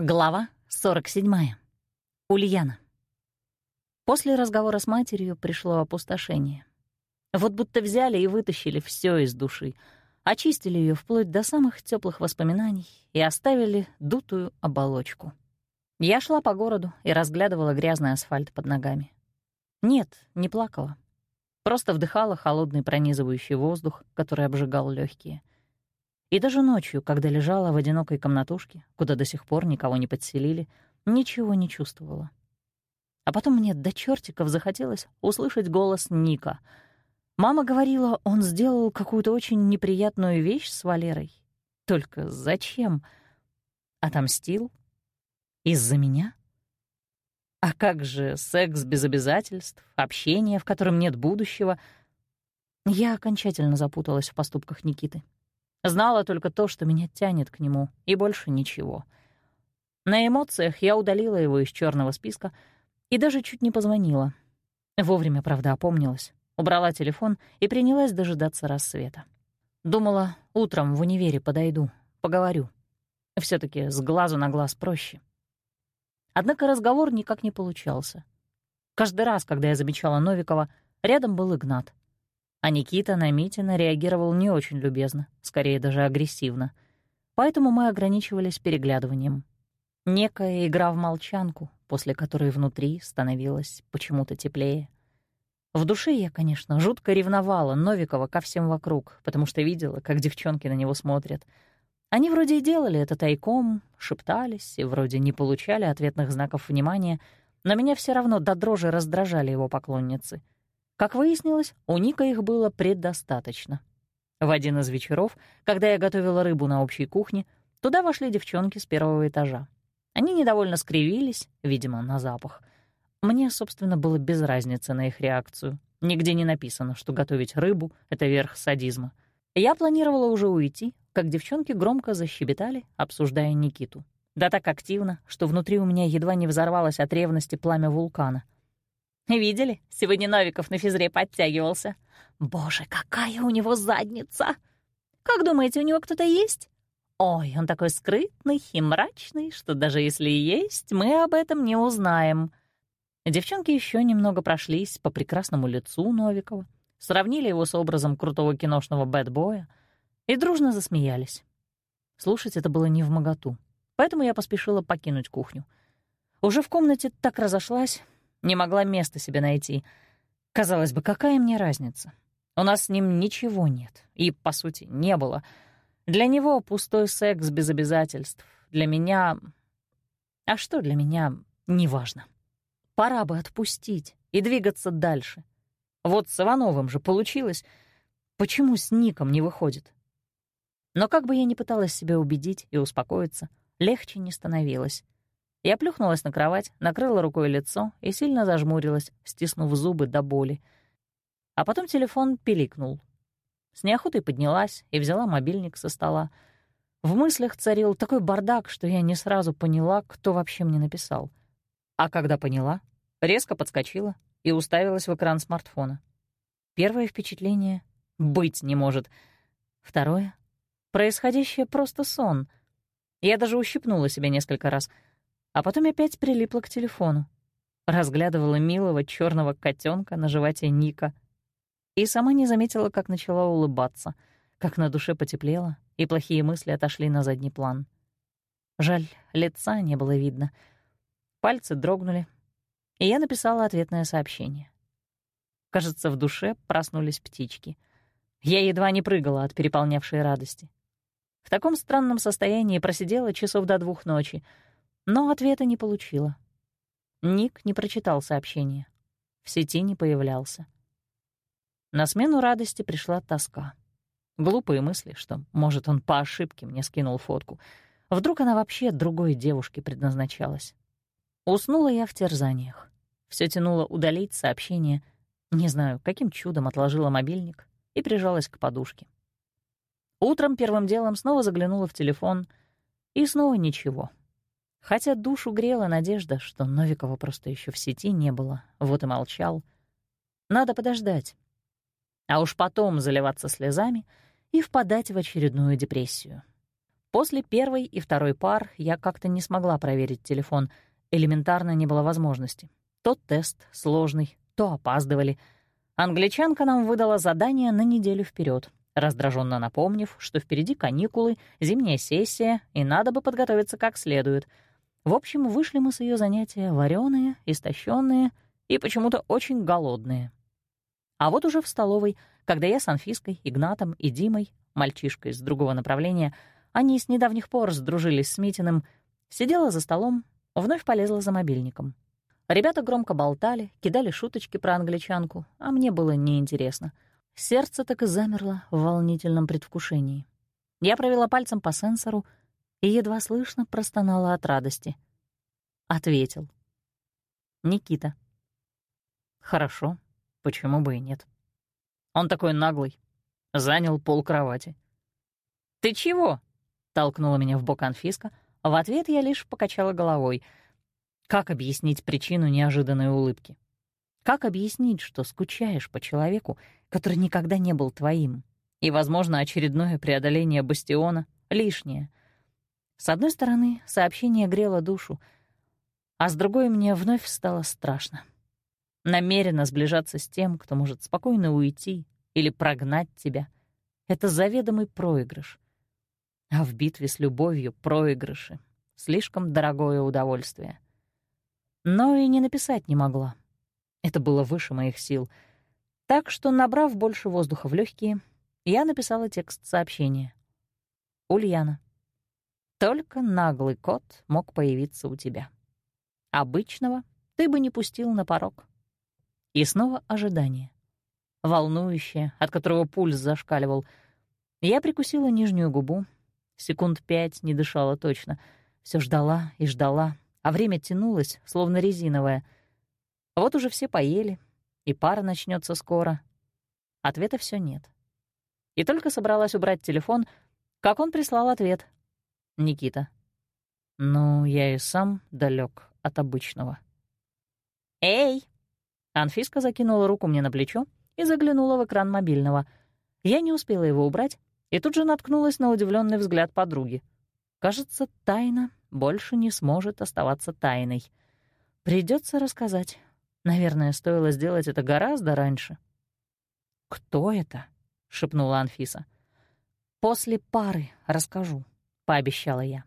Глава 47. Ульяна. После разговора с матерью пришло опустошение. Вот будто взяли и вытащили все из души, очистили ее вплоть до самых теплых воспоминаний и оставили дутую оболочку. Я шла по городу и разглядывала грязный асфальт под ногами. Нет, не плакала. Просто вдыхала холодный пронизывающий воздух, который обжигал легкие — и даже ночью, когда лежала в одинокой комнатушке, куда до сих пор никого не подселили, ничего не чувствовала. А потом мне до чертиков захотелось услышать голос Ника. Мама говорила, он сделал какую-то очень неприятную вещь с Валерой. Только зачем? Отомстил? Из-за меня? А как же секс без обязательств, общение, в котором нет будущего? Я окончательно запуталась в поступках Никиты. Знала только то, что меня тянет к нему, и больше ничего. На эмоциях я удалила его из черного списка и даже чуть не позвонила. Вовремя, правда, опомнилась, убрала телефон и принялась дожидаться рассвета. Думала, утром в универе подойду, поговорю. все таки с глазу на глаз проще. Однако разговор никак не получался. Каждый раз, когда я замечала Новикова, рядом был Игнат — а Никита на Митина реагировал не очень любезно, скорее даже агрессивно. Поэтому мы ограничивались переглядыванием. Некая игра в молчанку, после которой внутри становилось почему-то теплее. В душе я, конечно, жутко ревновала Новикова ко всем вокруг, потому что видела, как девчонки на него смотрят. Они вроде и делали это тайком, шептались и вроде не получали ответных знаков внимания, но меня все равно до дрожи раздражали его поклонницы — как выяснилось, у Ника их было предостаточно. В один из вечеров, когда я готовила рыбу на общей кухне, туда вошли девчонки с первого этажа. Они недовольно скривились, видимо, на запах. Мне, собственно, было без разницы на их реакцию. Нигде не написано, что готовить рыбу — это верх садизма. Я планировала уже уйти, как девчонки громко защебетали, обсуждая Никиту. Да так активно, что внутри у меня едва не взорвалось от ревности пламя вулкана — Видели? Сегодня Новиков на физре подтягивался. Боже, какая у него задница! Как думаете, у него кто-то есть? Ой, он такой скрытный и мрачный, что даже если и есть, мы об этом не узнаем. Девчонки еще немного прошлись по прекрасному лицу Новикова, сравнили его с образом крутого киношного бэтбоя и дружно засмеялись. Слушать это было не в моготу, поэтому я поспешила покинуть кухню. Уже в комнате так разошлась, не могла места себе найти. Казалось бы, какая мне разница? У нас с ним ничего нет. И, по сути, не было. Для него пустой секс без обязательств. Для меня... А что для меня, неважно. Пора бы отпустить и двигаться дальше. Вот с Ивановым же получилось. Почему с Ником не выходит? Но как бы я ни пыталась себя убедить и успокоиться, легче не становилось. Я плюхнулась на кровать, накрыла рукой лицо и сильно зажмурилась, стиснув зубы до боли. А потом телефон пиликнул. С неохотой поднялась и взяла мобильник со стола. В мыслях царил такой бардак, что я не сразу поняла, кто вообще мне написал. А когда поняла, резко подскочила и уставилась в экран смартфона. Первое впечатление — быть не может. Второе — происходящее просто сон. Я даже ущипнула себя несколько раз — а потом опять прилипла к телефону. Разглядывала милого черного котенка на животе Ника. И сама не заметила, как начала улыбаться, как на душе потеплело, и плохие мысли отошли на задний план. Жаль, лица не было видно. Пальцы дрогнули, и я написала ответное сообщение. Кажется, в душе проснулись птички. Я едва не прыгала от переполнявшей радости. В таком странном состоянии просидела часов до двух ночи — но ответа не получила. Ник не прочитал сообщение. В сети не появлялся. На смену радости пришла тоска. Глупые мысли, что, может, он по ошибке мне скинул фотку. Вдруг она вообще другой девушке предназначалась. Уснула я в терзаниях. Все тянуло удалить сообщение. Не знаю, каким чудом отложила мобильник и прижалась к подушке. Утром первым делом снова заглянула в телефон, и снова ничего — Хотя душу грела надежда, что Новикова просто еще в сети не было, вот и молчал. Надо подождать. А уж потом заливаться слезами и впадать в очередную депрессию. После первой и второй пар я как-то не смогла проверить телефон. Элементарно не было возможности. То тест сложный, то опаздывали. Англичанка нам выдала задание на неделю вперед, раздраженно напомнив, что впереди каникулы, зимняя сессия, и надо бы подготовиться как следует. В общем, вышли мы с ее занятия вареные, истощенные и почему-то очень голодные. А вот уже в столовой, когда я с Анфиской, Игнатом и Димой, мальчишкой с другого направления, они с недавних пор сдружились с Митиным, сидела за столом, вновь полезла за мобильником. Ребята громко болтали, кидали шуточки про англичанку, а мне было неинтересно. Сердце так и замерло в волнительном предвкушении. Я провела пальцем по сенсору и едва слышно простонала от радости. Ответил. Никита. Хорошо, почему бы и нет. Он такой наглый. Занял пол кровати. «Ты чего?» — толкнула меня в бок Анфиска. В ответ я лишь покачала головой. Как объяснить причину неожиданной улыбки? Как объяснить, что скучаешь по человеку, который никогда не был твоим? И, возможно, очередное преодоление бастиона — лишнее. С одной стороны, сообщение грело душу, а с другой мне вновь стало страшно. Намеренно сближаться с тем, кто может спокойно уйти или прогнать тебя — это заведомый проигрыш. А в битве с любовью проигрыши — слишком дорогое удовольствие. Но и не написать не могла. Это было выше моих сил. Так что, набрав больше воздуха в легкие, я написала текст сообщения. «Ульяна, только наглый кот мог появиться у тебя. Обычного ты бы не пустил на порог. И снова ожидание. Волнующее, от которого пульс зашкаливал. Я прикусила нижнюю губу. Секунд пять не дышала точно. Все ждала и ждала, а время тянулось, словно резиновое. Вот уже все поели, и пара начнется скоро. Ответа все нет. И только собралась убрать телефон, как он прислал ответ. Никита. Ну, я и сам далек от обычного. «Эй!» Анфиска закинула руку мне на плечо и заглянула в экран мобильного. Я не успела его убрать и тут же наткнулась на удивленный взгляд подруги. Кажется, тайна больше не сможет оставаться тайной. Придется рассказать. Наверное, стоило сделать это гораздо раньше. «Кто это?» — шепнула Анфиса. «После пары расскажу», — пообещала я.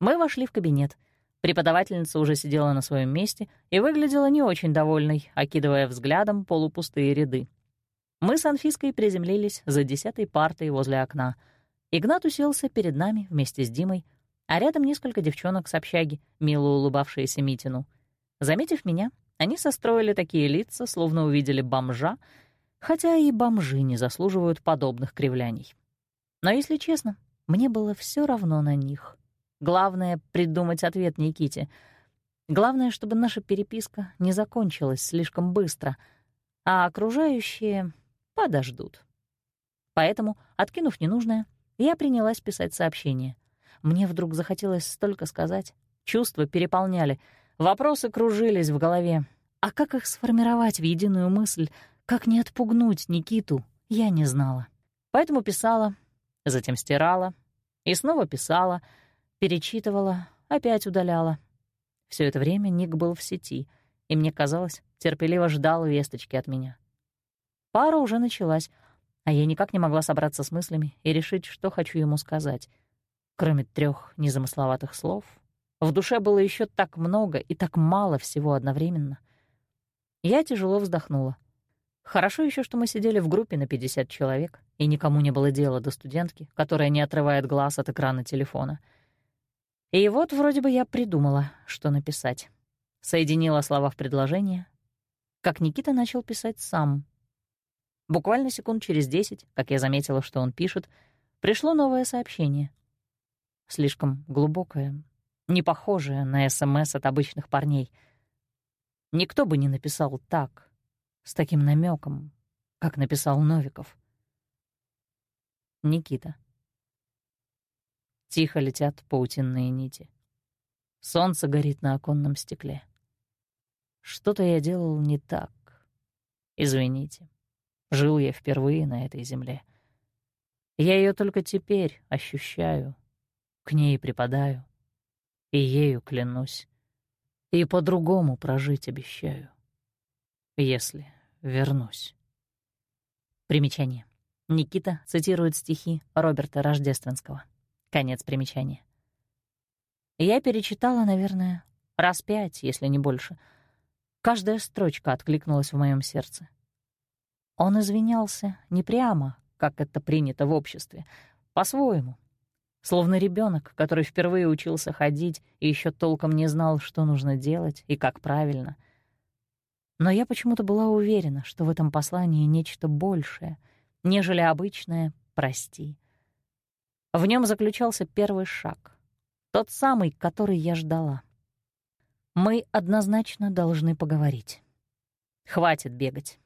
Мы вошли в кабинет — Преподавательница уже сидела на своем месте и выглядела не очень довольной, окидывая взглядом полупустые ряды. Мы с Анфиской приземлились за десятой партой возле окна. Игнат уселся перед нами вместе с Димой, а рядом несколько девчонок с общаги, мило улыбавшиеся Митину. Заметив меня, они состроили такие лица, словно увидели бомжа, хотя и бомжи не заслуживают подобных кривляний. Но, если честно, мне было все равно на них. Главное — придумать ответ Никите. Главное, чтобы наша переписка не закончилась слишком быстро, а окружающие подождут. Поэтому, откинув ненужное, я принялась писать сообщение. Мне вдруг захотелось столько сказать. Чувства переполняли, вопросы кружились в голове. А как их сформировать в единую мысль, как не отпугнуть Никиту, я не знала. Поэтому писала, затем стирала и снова писала — Перечитывала, опять удаляла. Все это время Ник был в сети, и мне казалось, терпеливо ждал весточки от меня. Пара уже началась, а я никак не могла собраться с мыслями и решить, что хочу ему сказать. Кроме трех незамысловатых слов, в душе было еще так много и так мало всего одновременно. Я тяжело вздохнула. Хорошо еще, что мы сидели в группе на 50 человек, и никому не было дела до студентки, которая не отрывает глаз от экрана телефона — и вот вроде бы я придумала, что написать. Соединила слова в предложение, как Никита начал писать сам. Буквально секунд через десять, как я заметила, что он пишет, пришло новое сообщение. Слишком глубокое, не похожее на СМС от обычных парней. Никто бы не написал так, с таким намеком, как написал Новиков. Никита. Тихо летят паутинные нити. Солнце горит на оконном стекле. Что-то я делал не так. Извините. Жил я впервые на этой земле. Я ее только теперь ощущаю к ней припадаю, и ею клянусь, и по-другому прожить обещаю, если вернусь. Примечание. Никита цитирует стихи Роберта Рождественского. Конец примечания. Я перечитала, наверное, раз пять, если не больше. Каждая строчка откликнулась в моем сердце. Он извинялся не прямо, как это принято в обществе, по-своему, словно ребенок, который впервые учился ходить и еще толком не знал, что нужно делать и как правильно. Но я почему-то была уверена, что в этом послании нечто большее, нежели обычное «прости». В нем заключался первый шаг, тот самый, который я ждала. Мы однозначно должны поговорить. Хватит бегать.